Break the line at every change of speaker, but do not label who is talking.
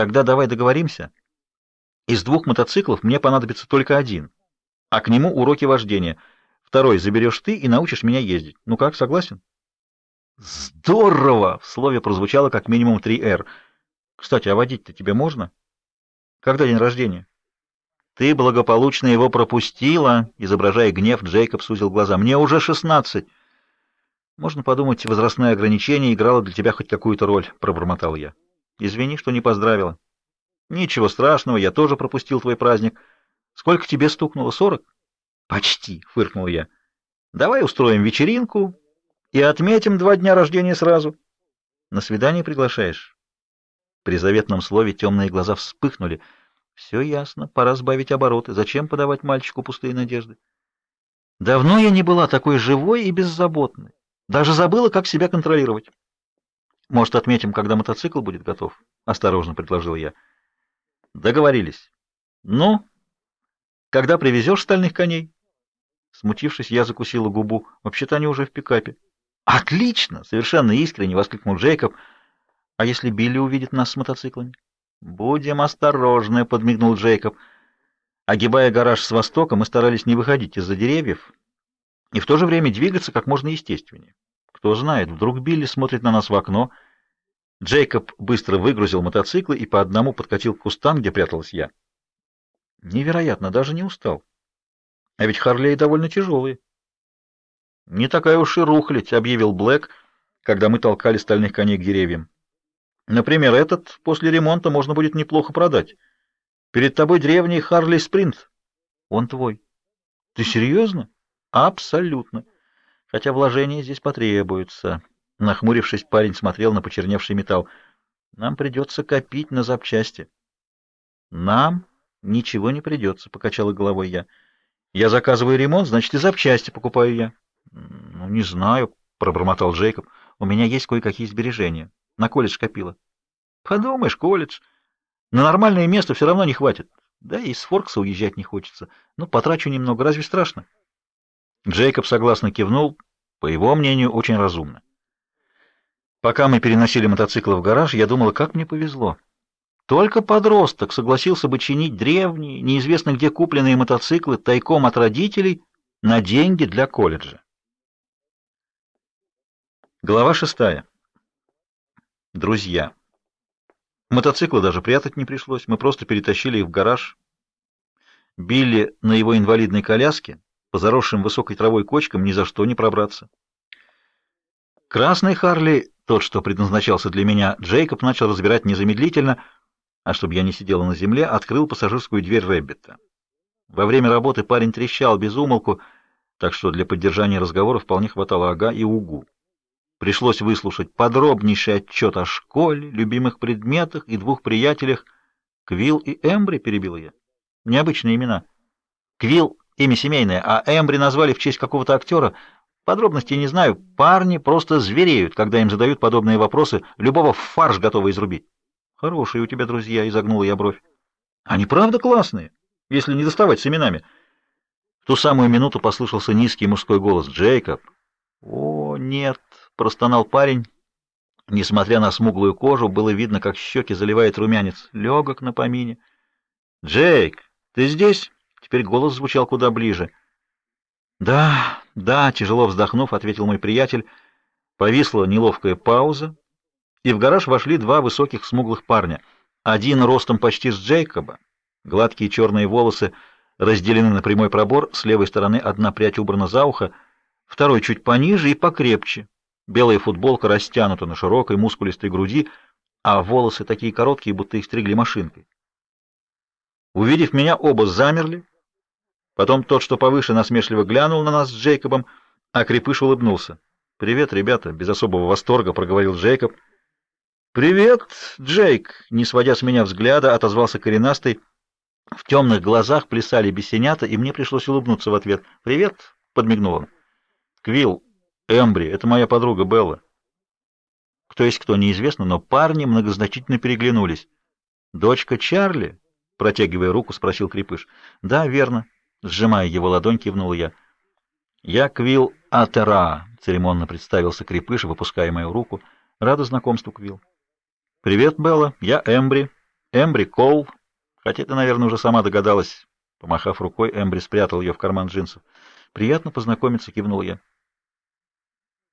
Тогда давай договоримся. Из двух мотоциклов мне понадобится только один, а к нему уроки вождения. Второй заберешь ты и научишь меня ездить. Ну как, согласен? Здорово! В слове прозвучало как минимум три «Р». Кстати, а водить-то тебе можно? Когда день рождения? Ты благополучно его пропустила, изображая гнев, Джейкоб сузил глаза. Мне уже шестнадцать. Можно подумать, возрастное ограничение играло для тебя хоть какую-то роль, пробормотал я. Извини, что не поздравила. Ничего страшного, я тоже пропустил твой праздник. Сколько тебе стукнуло? Сорок? Почти, фыркнул я. Давай устроим вечеринку и отметим два дня рождения сразу. На свидание приглашаешь? При заветном слове темные глаза вспыхнули. Все ясно, пора сбавить обороты. Зачем подавать мальчику пустые надежды? Давно я не была такой живой и беззаботной. Даже забыла, как себя контролировать. Может, отметим, когда мотоцикл будет готов? Осторожно предложил я. Договорились. Ну, когда привезешь стальных коней? Смутившись, я закусила губу. Вообще-то они уже в пикапе. Отлично! Совершенно искренне воскликнул Джейкоб. А если Билли увидит нас с мотоциклами? Будем осторожны, подмигнул Джейкоб. Огибая гараж с востока, мы старались не выходить из-за деревьев и в то же время двигаться как можно естественнее. Кто знает, вдруг Билли смотрит на нас в окно. Джейкоб быстро выгрузил мотоциклы и по одному подкатил к кустам, где пряталась я. Невероятно, даже не устал. А ведь Харлей довольно тяжелые. Не такая уж и рухлядь, объявил Блэк, когда мы толкали стальных коней к деревьям. Например, этот после ремонта можно будет неплохо продать. Перед тобой древний Харлей Спринт. Он твой. Ты серьезно? Абсолютно. Хотя вложения здесь потребуются. Нахмурившись, парень смотрел на почерневший металл. Нам придется копить на запчасти. Нам ничего не придется, покачала головой я. Я заказываю ремонт, значит, и запчасти покупаю я. Ну, не знаю, пробормотал Джейкоб. У меня есть кое-какие сбережения. На колледж копила. Подумаешь, колледж. На нормальное место все равно не хватит. Да и с Форкса уезжать не хочется. Ну, потрачу немного, разве страшно? Джейкоб согласно кивнул, по его мнению, очень разумно. Пока мы переносили мотоцикл в гараж, я думала, как мне повезло. Только подросток согласился бы чинить древние, неизвестно где купленные мотоциклы тайком от родителей на деньги для колледжа. Глава шестая. Друзья. Мотоциклы даже прятать не пришлось, мы просто перетащили их в гараж. Билли на его инвалидной коляске, по заросшим высокой травой кочкам, ни за что не пробраться. Красный Харли, тот, что предназначался для меня, Джейкоб начал разбирать незамедлительно, а чтобы я не сидела на земле, открыл пассажирскую дверь Рэббита. Во время работы парень трещал без умолку, так что для поддержания разговора вполне хватало ага и угу. Пришлось выслушать подробнейший отчет о школе, любимых предметах и двух приятелях. Квилл и Эмбри, перебил я. Необычные имена. Квилл — имя семейное, а Эмбри назвали в честь какого-то актера. Подробностей не знаю. Парни просто звереют, когда им задают подобные вопросы. Любого фарш готовы изрубить. Хорошие у тебя друзья, изогнула я бровь. Они правда классные, если не доставать с именами. В ту самую минуту послышался низкий мужской голос. Джейкоб. О, нет простонал парень. Несмотря на смуглую кожу, было видно, как щеки заливает румянец. Легок на помине. «Джейк, ты здесь?» Теперь голос звучал куда ближе. «Да, да», — тяжело вздохнув, ответил мой приятель. Повисла неловкая пауза, и в гараж вошли два высоких смуглых парня. Один ростом почти с Джейкоба, гладкие черные волосы разделены на прямой пробор, с левой стороны одна прядь убрана за ухо, второй чуть пониже и покрепче, Белая футболка растянута на широкой мускулистой груди, а волосы такие короткие, будто их стригли машинкой. Увидев меня, оба замерли. Потом тот, что повыше, насмешливо глянул на нас с Джейкобом, а Крепыш улыбнулся. «Привет, ребята!» — без особого восторга проговорил Джейкоб. «Привет, Джейк!» — не сводя с меня взгляда, отозвался коренастый. В темных глазах плясали бесенята, и мне пришлось улыбнуться в ответ. «Привет!» — подмигнул он. «Квилл, Эмбри, это моя подруга Белла. Кто есть кто, неизвестно, но парни многозначительно переглянулись. Дочка Чарли? Протягивая руку, спросил Крепыш. Да, верно. Сжимая его ладонь, кивнул я. Я Квилл Атера, церемонно представился Крепыш, выпуская мою руку. Рада знакомству, Квилл. Привет, Белла. Я Эмбри. Эмбри Коул, хотя ты, наверное, уже сама догадалась. Помахав рукой, Эмбри спрятал ее в карман джинсов. «Приятно познакомиться», — кивнул я.